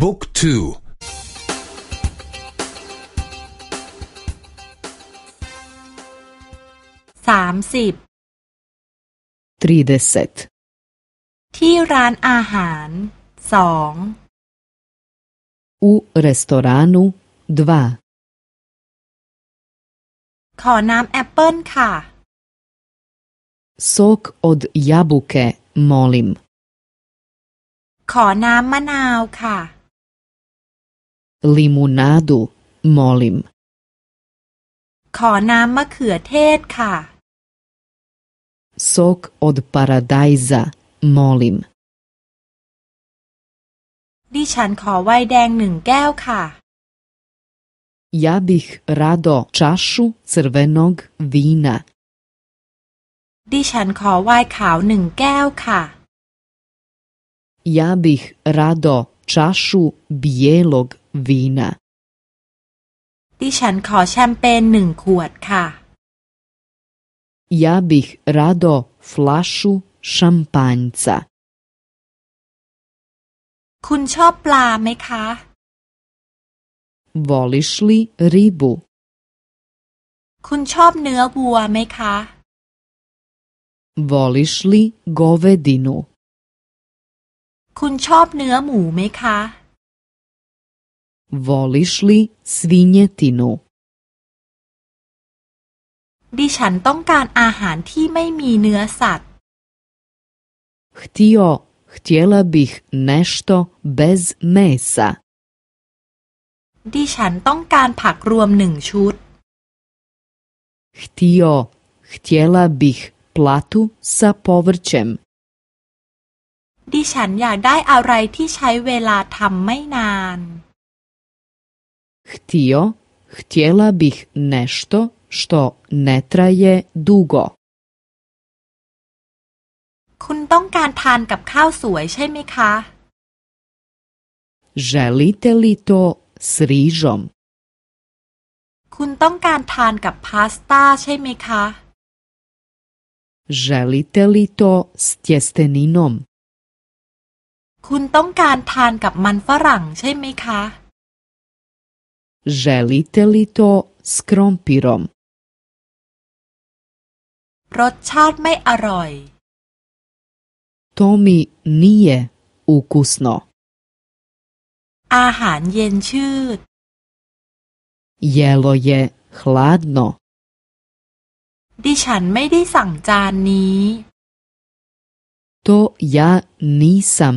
book two สามสิบ tridesetที่ร้านอาหารสอง u restoranu 2ขอน้ำแอปเปิลค่ะ sok od jabuke molim ขอน้ำมะนาวค่ะ limunadu molim ขอน้ำมะเขือเทศค่ะ sok od paradajza molim ดิฉันขอไวน์แดงหนึ่งแก้วค่ะ Ja bih rado čašu crvenog vina. ดิฉันขอไวน์ขาวหนึ่งแก้วค่ะ Ja bih rado čašu bijelog vina. ดิฉันขอแชมเปญหนึ่งขวดค่ะ Ja bih rado flašu šampanjca. คุณชอบปลาไหมคะ Voliš li ribu? คุณชอบเนื้อวัวไหมคะ Voliš li govedinu? คุณชอบเนื้อหมูไหมคะ Voliš li svinjetinu? ดิฉันต้องการอาหารที่ไม่มีเนื้อสัตว์ Htio, htjela bih nešto bez mesa. ดิฉันต้องการผักรวมหนึ่งชุด Htio, htjela bih platu sa povrćem. ดิฉันอยากได้อะไรที่ใช้เวลาทำไม่นาน Htio, htjela bih nešto što ne traje dugo. คุณต้องการทานกับข้าวสวยใช่ไหมคะ Želite li to s rižom? คุณต้องการทานกับพาสต้าใช่ไหมคะ Želite li to s tjesteninom? คุณต้องการทานกับมันฝรั่งใช่ไหมคะ Želite li to s krompirom? รสชาติไม่อร่อย To mi nije ukusno. อาหารเย็นชืด Jelo je hladno. ดิฉันไม่ได้สั่งจานนี้ To ja nisam